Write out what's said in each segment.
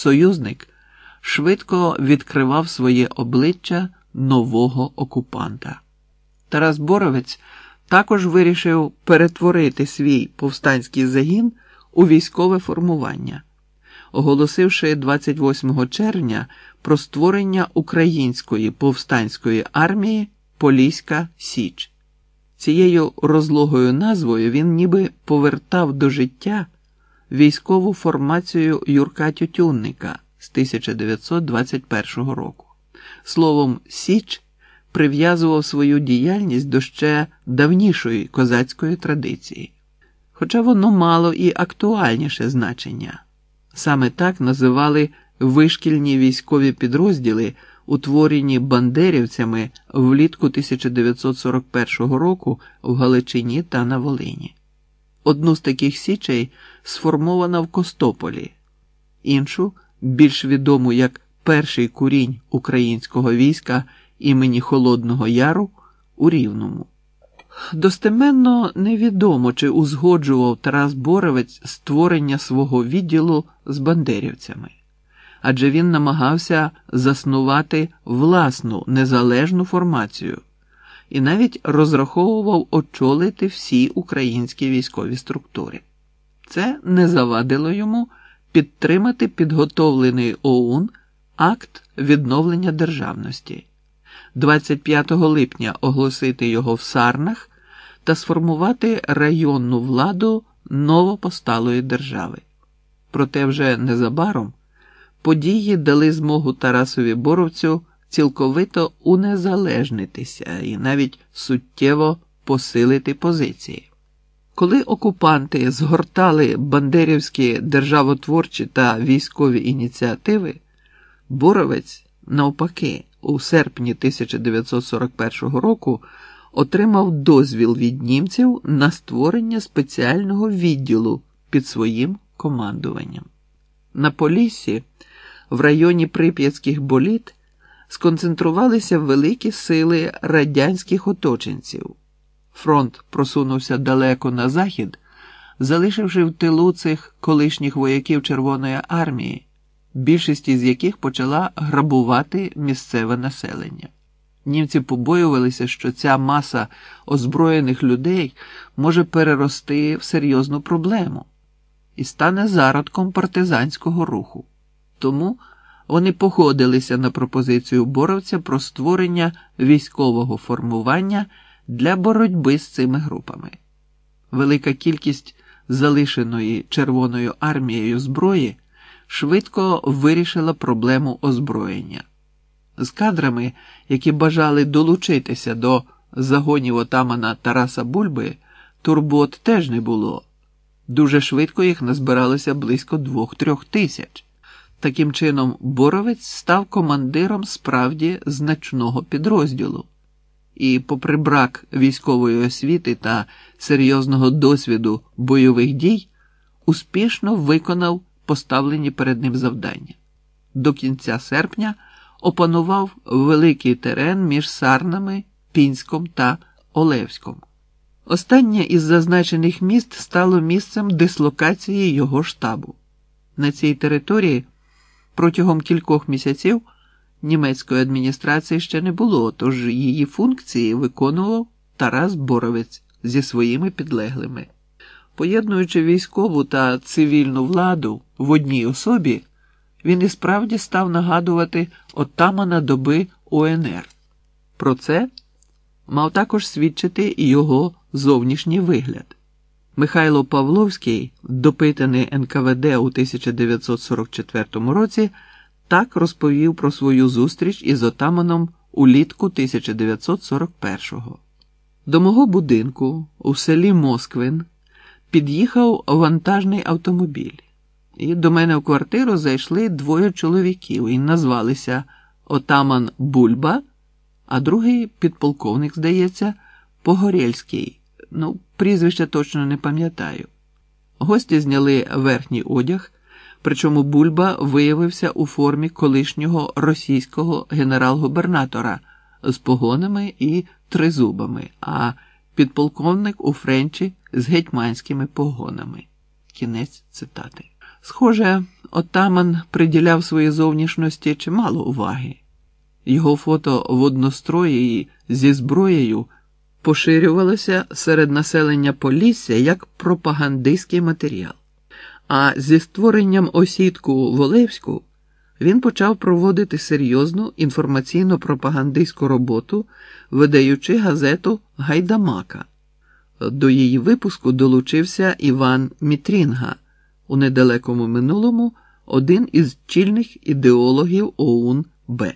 союзник швидко відкривав своє обличчя нового окупанта. Тарас Боровець також вирішив перетворити свій повстанський загін у військове формування, оголосивши 28 червня про створення української повстанської армії Поліська Січ. Цією розлогою назвою він ніби повертав до життя військову формацію Юрка Тютюнника з 1921 року. Словом, Січ прив'язував свою діяльність до ще давнішої козацької традиції, хоча воно мало і актуальніше значення. Саме так називали вишкільні військові підрозділи, утворені бандерівцями влітку 1941 року в Галичині та на Волині. Одну з таких січей сформована в Костополі, іншу, більш відому як перший курінь українського війська імені Холодного Яру у Рівному. Достеменно невідомо, чи узгоджував Тарас Боровець створення свого відділу з бандерівцями, адже він намагався заснувати власну незалежну формацію і навіть розраховував очолити всі українські військові структури. Це не завадило йому підтримати підготовлений ОУН акт відновлення державності. 25 липня оголосити його в Сарнах та сформувати районну владу новопосталої держави. Проте вже незабаром події дали змогу Тарасові Боровцю цілковито унезалежнитися і навіть суттєво посилити позиції. Коли окупанти згортали бандерівські державотворчі та військові ініціативи, Боровець, навпаки, у серпні 1941 року отримав дозвіл від німців на створення спеціального відділу під своїм командуванням. На Поліссі, в районі Прип'ятських боліт, сконцентрувалися великі сили радянських оточенців. Фронт просунувся далеко на захід, залишивши в тилу цих колишніх вояків Червоної армії більшість із яких почала грабувати місцеве населення. Німці побоювалися, що ця маса озброєних людей може перерости в серйозну проблему і стане зародком партизанського руху. Тому вони погодилися на пропозицію боровця про створення військового формування для боротьби з цими групами. Велика кількість залишеної Червоною армією зброї швидко вирішила проблему озброєння. З кадрами, які бажали долучитися до загонів отамана Тараса Бульби, турбот теж не було. Дуже швидко їх назбиралося близько двох-трьох тисяч. Таким чином, Боровець став командиром справді значного підрозділу. І, попри брак військової освіти та серйозного досвіду бойових дій, успішно виконав поставлені перед ним завдання. До кінця серпня опанував великий терен між Сарнами, Пінськом та Олевськом. Останнє із зазначених міст стало місцем дислокації його штабу. На цій території протягом кількох місяців німецької адміністрації ще не було, тож її функції виконував Тарас Боровець зі своїми підлеглими. Поєднуючи військову та цивільну владу в одній особі, він і справді став нагадувати отамана доби ОНР. Про це мав також свідчити і його зовнішній вигляд. Михайло Павловський, допитаний НКВД у 1944 році, так розповів про свою зустріч із отаманом улітку 1941-го. До мого будинку у селі Москвин під'їхав вантажний автомобіль, і до мене в квартиру зайшли двоє чоловіків і назвалися Отаман Бульба, а другий підполковник, здається, Погорєльський. Ну, прізвище точно не пам'ятаю. Гості зняли верхній одяг, причому Бульба виявився у формі колишнього російського генерал-губернатора з погонами і тризубами. а підполковник у Френчі з гетьманськими погонами. Кінець цитати. Схоже, отаман приділяв своїй зовнішності чимало уваги. Його фото в однострої зі зброєю поширювалося серед населення Полісся як пропагандистський матеріал. А зі створенням осідку Волевську він почав проводити серйозну інформаційно-пропагандистську роботу, видаючи газету Гайдамака. До її випуску долучився Іван Мітрінга, у недалекому минулому один із чільних ідеологів ОУН Б.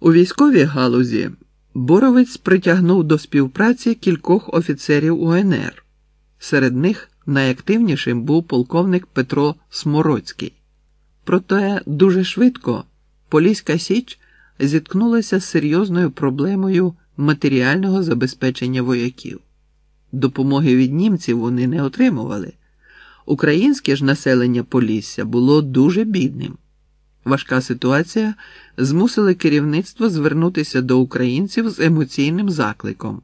У військовій галузі Боровець притягнув до співпраці кількох офіцерів УНР. Серед них найактивнішим був полковник Петро Смороцький. Проте дуже швидко Поліська Січ зіткнулася з серйозною проблемою матеріального забезпечення вояків. Допомоги від німців вони не отримували. Українське ж населення Полісся було дуже бідним. Важка ситуація змусила керівництво звернутися до українців з емоційним закликом.